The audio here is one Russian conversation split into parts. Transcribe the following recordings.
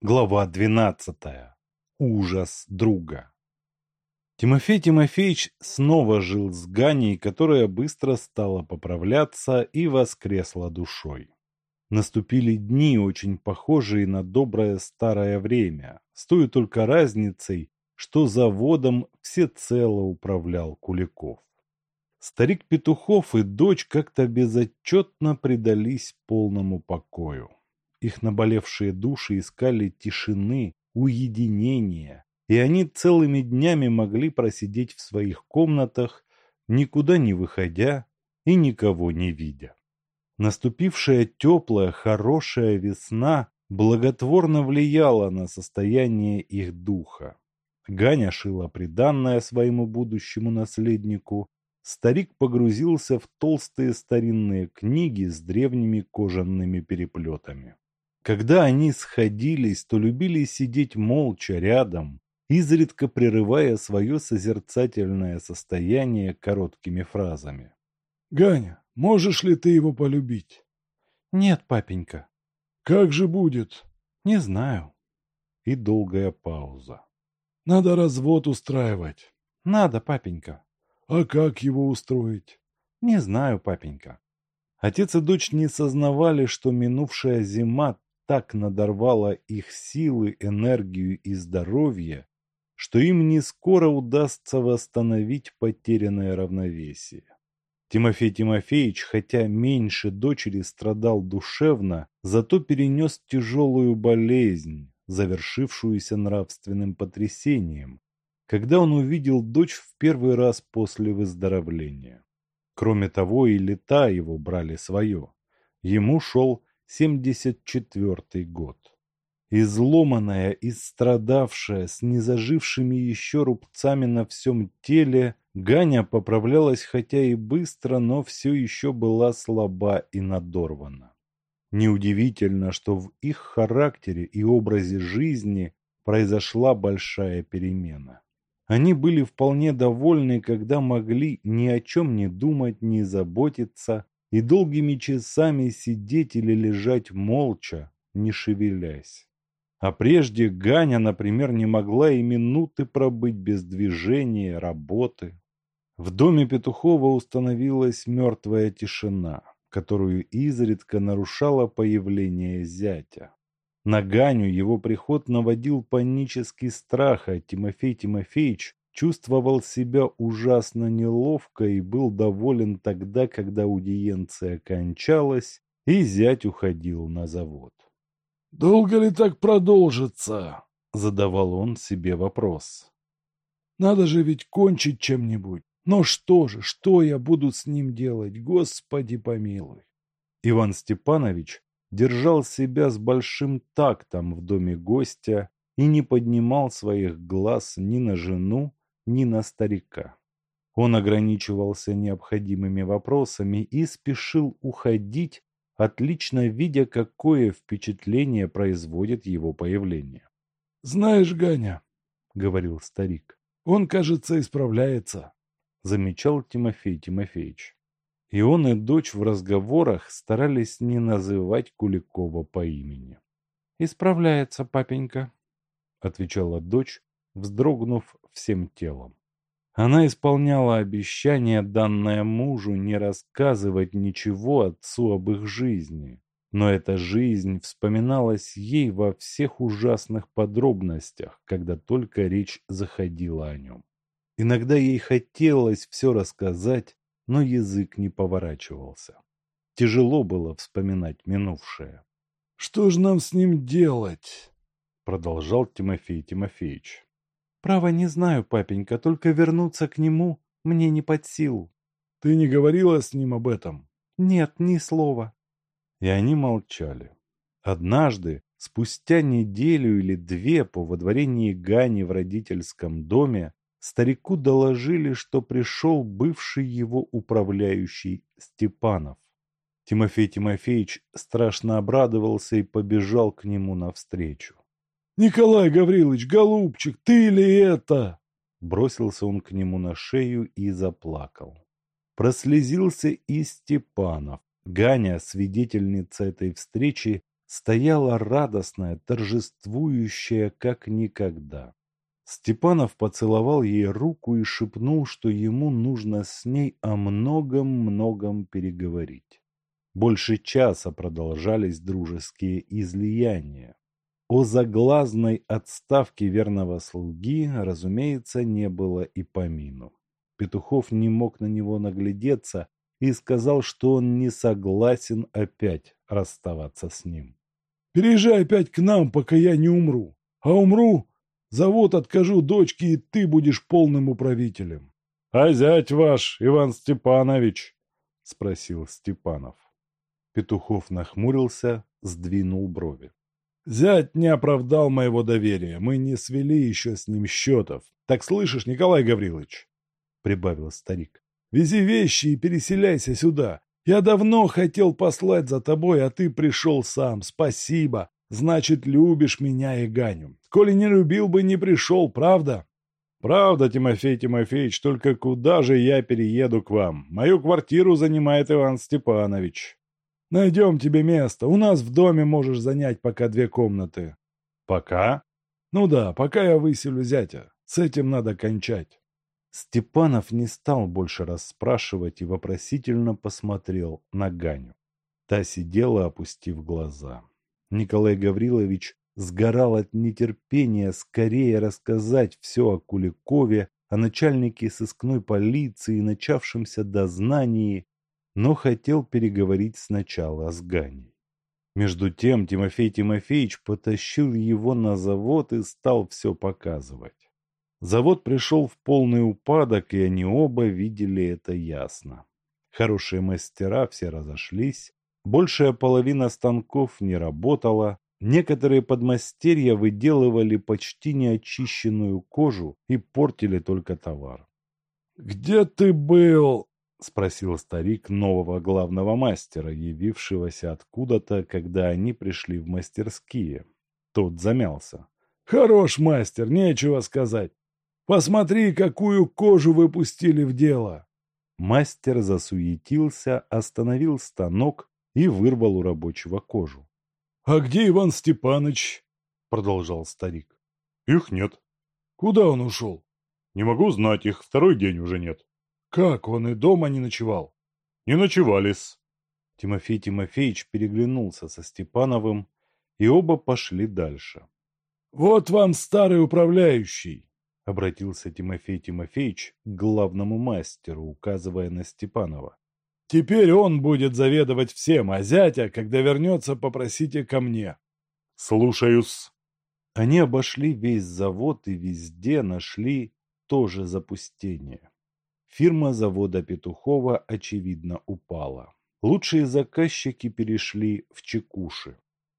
Глава двенадцатая. Ужас друга. Тимофей Тимофеевич снова жил с Ганей, которая быстро стала поправляться и воскресла душой. Наступили дни, очень похожие на доброе старое время, с той только разницей, что заводом всецело управлял Куликов. Старик Петухов и дочь как-то безотчетно предались полному покою. Их наболевшие души искали тишины, уединения, и они целыми днями могли просидеть в своих комнатах, никуда не выходя и никого не видя. Наступившая теплая, хорошая весна благотворно влияла на состояние их духа. Ганя шила приданное своему будущему наследнику, старик погрузился в толстые старинные книги с древними кожаными переплетами. Когда они сходились, то любили сидеть молча рядом, изредка прерывая свое созерцательное состояние короткими фразами. «Ганя, можешь ли ты его полюбить?» «Нет, папенька». «Как же будет?» «Не знаю». И долгая пауза. «Надо развод устраивать». «Надо, папенька». «А как его устроить?» «Не знаю, папенька». Отец и дочь не сознавали, что минувшая зима так надорвала их силы, энергию и здоровье, что им не скоро удастся восстановить потерянное равновесие. Тимофей Тимофеевич, хотя меньше дочери страдал душевно, зато перенес тяжелую болезнь, завершившуюся нравственным потрясением, когда он увидел дочь в первый раз после выздоровления. Кроме того, и лета его брали свое. Ему шел 74 год. Изломанная, истрадавшая, с незажившими еще рубцами на всем теле, Ганя поправлялась хотя и быстро, но все еще была слаба и надорвана. Неудивительно, что в их характере и образе жизни произошла большая перемена. Они были вполне довольны, когда могли ни о чем не думать, не заботиться, и долгими часами сидеть или лежать молча, не шевелясь. А прежде Ганя, например, не могла и минуты пробыть без движения, работы. В доме Петухова установилась мертвая тишина, которую изредка нарушало появление зятя. На Ганю его приход наводил панический страх, а Тимофей Тимофеевич чувствовал себя ужасно неловко и был доволен тогда, когда аудиенция кончалась, и зять уходил на завод. «Долго ли так продолжится?» — задавал он себе вопрос. «Надо же ведь кончить чем-нибудь. Но что же, что я буду с ним делать, Господи помилуй!» Иван Степанович держал себя с большим тактом в доме гостя и не поднимал своих глаз ни на жену, ни на старика. Он ограничивался необходимыми вопросами и спешил уходить, отлично видя, какое впечатление производит его появление. «Знаешь, Ганя», — говорил старик, — «он, кажется, исправляется», — замечал Тимофей Тимофеевич. И он и дочь в разговорах старались не называть Куликова по имени. «Исправляется, папенька», — отвечала дочь, вздрогнув всем телом. Она исполняла обещание, данное мужу, не рассказывать ничего отцу об их жизни. Но эта жизнь вспоминалась ей во всех ужасных подробностях, когда только речь заходила о нем. Иногда ей хотелось все рассказать, но язык не поворачивался. Тяжело было вспоминать минувшее. «Что же нам с ним делать?» Продолжал Тимофей Тимофеевич. Право не знаю, папенька, только вернуться к нему мне не под силу. Ты не говорила с ним об этом? Нет, ни слова. И они молчали. Однажды, спустя неделю или две по водворении Гани в родительском доме, старику доложили, что пришел бывший его управляющий Степанов. Тимофей Тимофеевич страшно обрадовался и побежал к нему навстречу. «Николай Гаврилович, голубчик, ты ли это?» Бросился он к нему на шею и заплакал. Прослезился и Степанов. Ганя, свидетельница этой встречи, стояла радостная, торжествующая, как никогда. Степанов поцеловал ей руку и шепнул, что ему нужно с ней о многом-многом переговорить. Больше часа продолжались дружеские излияния. О заглазной отставке верного слуги, разумеется, не было и помину. Петухов не мог на него наглядеться и сказал, что он не согласен опять расставаться с ним. «Переезжай опять к нам, пока я не умру. А умру, завод откажу дочке, и ты будешь полным управителем». «А зять ваш, Иван Степанович?» — спросил Степанов. Петухов нахмурился, сдвинул брови. «Зять не оправдал моего доверия. Мы не свели еще с ним счетов. Так слышишь, Николай Гаврилович?» — прибавил старик. «Вези вещи и переселяйся сюда. Я давно хотел послать за тобой, а ты пришел сам. Спасибо. Значит, любишь меня и Ганю. Коли не любил бы, не пришел, правда?» «Правда, Тимофей Тимофеевич, только куда же я перееду к вам? Мою квартиру занимает Иван Степанович». Найдем тебе место. У нас в доме можешь занять пока две комнаты. Пока? Ну да, пока я выселю зятя. С этим надо кончать. Степанов не стал больше расспрашивать и вопросительно посмотрел на Ганю. Та сидела, опустив глаза. Николай Гаврилович сгорал от нетерпения скорее рассказать все о Куликове, о начальнике сыскной полиции, начавшемся дознании, но хотел переговорить сначала с Ганей. Между тем Тимофей Тимофеевич потащил его на завод и стал все показывать. Завод пришел в полный упадок, и они оба видели это ясно. Хорошие мастера все разошлись, большая половина станков не работала, некоторые подмастерья выделывали почти неочищенную кожу и портили только товар. «Где ты был?» — спросил старик нового главного мастера, явившегося откуда-то, когда они пришли в мастерские. Тот замялся. «Хорош мастер, нечего сказать. Посмотри, какую кожу выпустили в дело!» Мастер засуетился, остановил станок и вырвал у рабочего кожу. «А где Иван Степаныч?» — продолжал старик. «Их нет». «Куда он ушел?» «Не могу знать, их второй день уже нет». Как, он и дома не ночевал? Не ночевались. Тимофей Тимофеевич переглянулся со Степановым, и оба пошли дальше. Вот вам старый управляющий, обратился Тимофей Тимофеевич к главному мастеру, указывая на Степанова. Теперь он будет заведовать всем, а зятя, когда вернется, попросите ко мне. Слушаюсь. Они обошли весь завод и везде нашли то же запустение. Фирма завода Петухова, очевидно, упала. Лучшие заказчики перешли в Чекуши.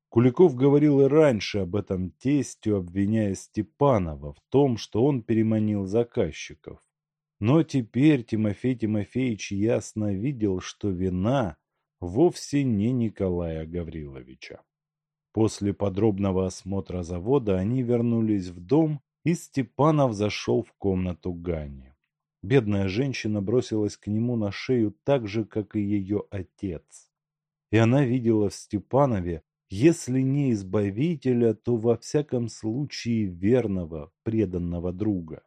Куликов говорил и раньше об этом тестю, обвиняя Степанова в том, что он переманил заказчиков. Но теперь Тимофей Тимофеевич ясно видел, что вина вовсе не Николая Гавриловича. После подробного осмотра завода они вернулись в дом, и Степанов зашел в комнату Гани. Бедная женщина бросилась к нему на шею так же, как и ее отец. И она видела в Степанове, если не избавителя, то во всяком случае верного, преданного друга.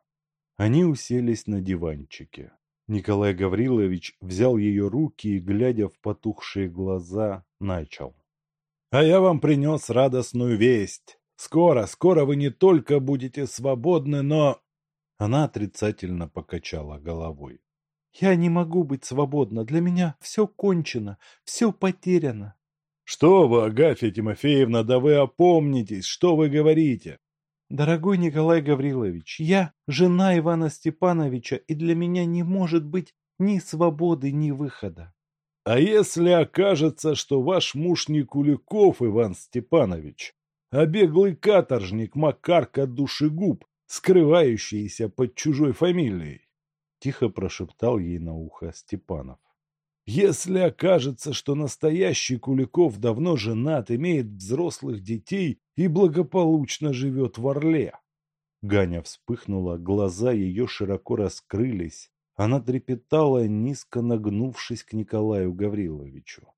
Они уселись на диванчике. Николай Гаврилович взял ее руки и, глядя в потухшие глаза, начал. «А я вам принес радостную весть. Скоро, скоро вы не только будете свободны, но...» Она отрицательно покачала головой. «Я не могу быть свободна. Для меня все кончено, все потеряно». «Что вы, Агафья Тимофеевна, да вы опомнитесь, что вы говорите?» «Дорогой Николай Гаврилович, я жена Ивана Степановича, и для меня не может быть ни свободы, ни выхода». «А если окажется, что ваш муж не Куликов Иван Степанович, а беглый каторжник Макарка Душегуб, скрывающиеся под чужой фамилией, — тихо прошептал ей на ухо Степанов. Если окажется, что настоящий Куликов давно женат, имеет взрослых детей и благополучно живет в Орле. Ганя вспыхнула, глаза ее широко раскрылись. Она трепетала, низко нагнувшись к Николаю Гавриловичу.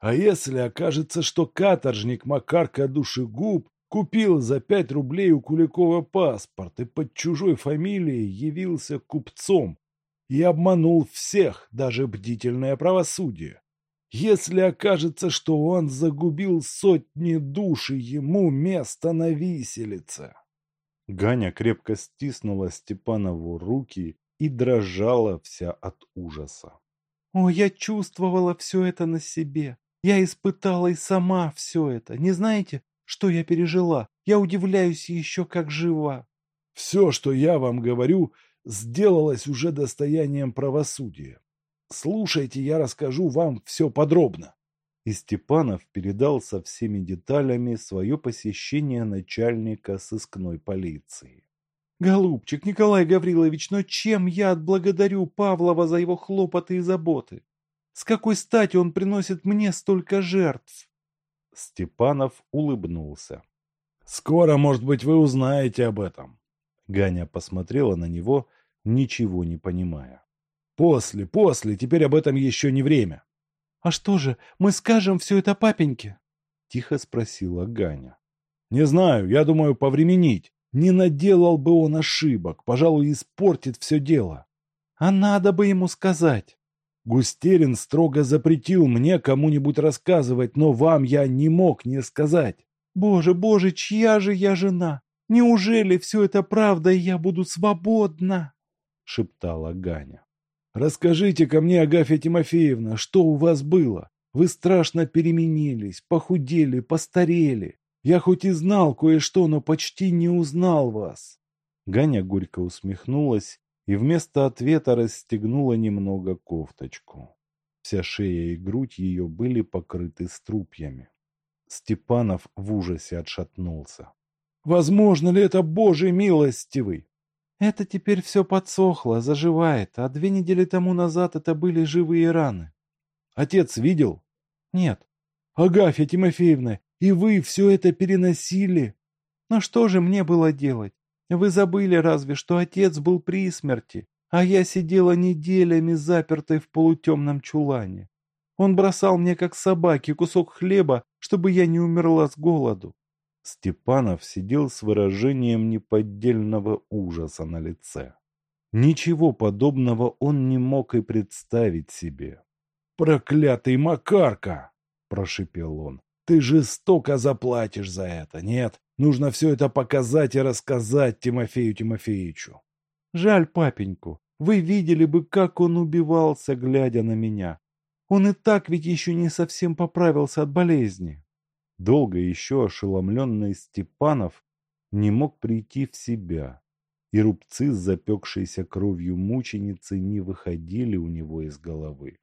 А если окажется, что каторжник Макарка Душегуб купил за пять рублей у Куликова паспорт и под чужой фамилией явился купцом и обманул всех, даже бдительное правосудие? Если окажется, что он загубил сотни душ и ему место на виселице? Ганя крепко стиснула Степанову руки и дрожала вся от ужаса. О, я чувствовала все это на себе. Я испытала и сама все это. Не знаете, что я пережила? Я удивляюсь еще, как жива. Все, что я вам говорю, сделалось уже достоянием правосудия. Слушайте, я расскажу вам все подробно. И Степанов передал со всеми деталями свое посещение начальника сыскной полиции. Голубчик Николай Гаврилович, но чем я отблагодарю Павлова за его хлопоты и заботы? С какой стати он приносит мне столько жертв? Степанов улыбнулся. Скоро, может быть, вы узнаете об этом. Ганя посмотрела на него, ничего не понимая. После, после, теперь об этом еще не время. А что же, мы скажем все это папеньке? Тихо спросила Ганя. Не знаю, я думаю, повременить. Не наделал бы он ошибок, пожалуй, испортит все дело. А надо бы ему сказать. Густерин строго запретил мне кому-нибудь рассказывать, но вам я не мог не сказать. Боже, боже, чья же я жена? Неужели все это правда, и я буду свободна? Шептала Ганя. Расскажите ко мне, Агафья Тимофеевна, что у вас было? Вы страшно переменились, похудели, постарели. Я хоть и знал кое-что, но почти не узнал вас. Ганя горько усмехнулась и вместо ответа расстегнула немного кофточку. Вся шея и грудь ее были покрыты струпьями. Степанов в ужасе отшатнулся. «Возможно ли это Божий милостивый?» «Это теперь все подсохло, заживает, а две недели тому назад это были живые раны». «Отец видел?» «Нет». «Агафья Тимофеевна, и вы все это переносили? Но что же мне было делать? Вы забыли разве, что отец был при смерти, а я сидела неделями запертой в полутемном чулане. Он бросал мне, как собаке, кусок хлеба, чтобы я не умерла с голоду. Степанов сидел с выражением неподдельного ужаса на лице. Ничего подобного он не мог и представить себе. «Проклятый Макарка!» – прошипел он. Ты жестоко заплатишь за это. Нет, нужно все это показать и рассказать Тимофею Тимофеевичу. Жаль папеньку. Вы видели бы, как он убивался, глядя на меня. Он и так ведь еще не совсем поправился от болезни. Долго еще ошеломленный Степанов не мог прийти в себя, и рубцы с запекшейся кровью мученицы не выходили у него из головы.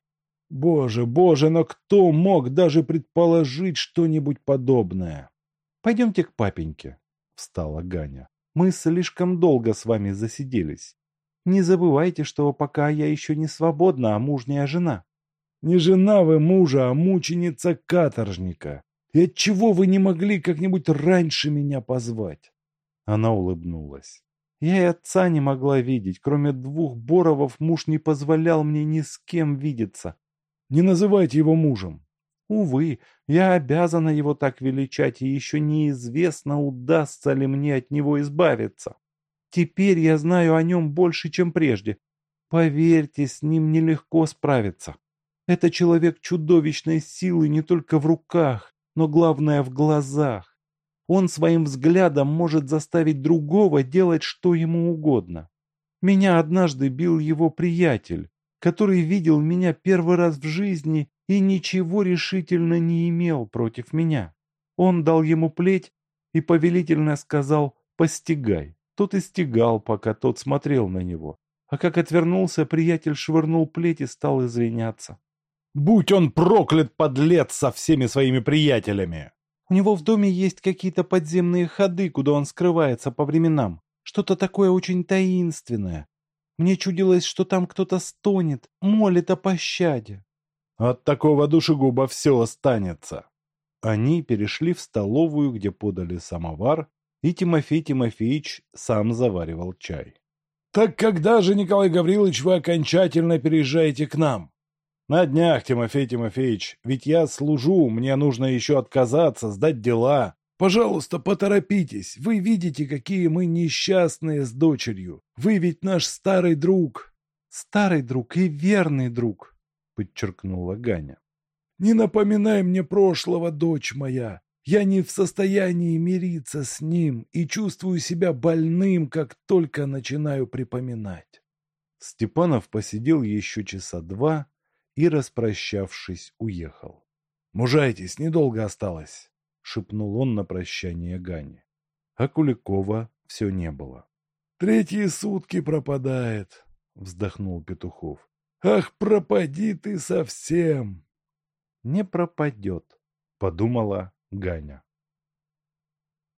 Боже, боже, но кто мог даже предположить что-нибудь подобное? Пойдемте к папеньке, встала Ганя. Мы слишком долго с вами засиделись. Не забывайте, что пока я еще не свободна, а мужняя жена. Не жена вы мужа, а мученица каторжника. И отчего вы не могли как-нибудь раньше меня позвать? Она улыбнулась. Я и отца не могла видеть. Кроме двух Боровов муж не позволял мне ни с кем видеться. Не называйте его мужем. Увы, я обязана его так величать, и еще неизвестно, удастся ли мне от него избавиться. Теперь я знаю о нем больше, чем прежде. Поверьте, с ним нелегко справиться. Это человек чудовищной силы не только в руках, но главное в глазах. Он своим взглядом может заставить другого делать что ему угодно. Меня однажды бил его приятель который видел меня первый раз в жизни и ничего решительно не имел против меня. Он дал ему плеть и повелительно сказал «постигай». Тот и пока тот смотрел на него. А как отвернулся, приятель швырнул плеть и стал извиняться. «Будь он проклят, подлец, со всеми своими приятелями!» У него в доме есть какие-то подземные ходы, куда он скрывается по временам. Что-то такое очень таинственное. Мне чудилось, что там кто-то стонет, молит о пощаде. От такого душегуба все останется. Они перешли в столовую, где подали самовар, и Тимофей Тимофеевич сам заваривал чай. «Так когда же, Николай Гаврилович, вы окончательно переезжаете к нам?» На днях, Тимофей Тимофеевич, ведь я служу, мне нужно еще отказаться, сдать дела. Пожалуйста, поторопитесь. Вы видите, какие мы несчастные с дочерью. Вы ведь наш старый друг. Старый друг и верный друг, подчеркнула Ганя. Не напоминай мне прошлого, дочь моя. Я не в состоянии мириться с ним и чувствую себя больным, как только начинаю припоминать. Степанов посидел еще часа два и, распрощавшись, уехал. «Мужайтесь, недолго осталось», — шепнул он на прощание Гане. А Куликова все не было. «Третьи сутки пропадает», — вздохнул Петухов. «Ах, пропади ты совсем!» «Не пропадет», — подумала Ганя.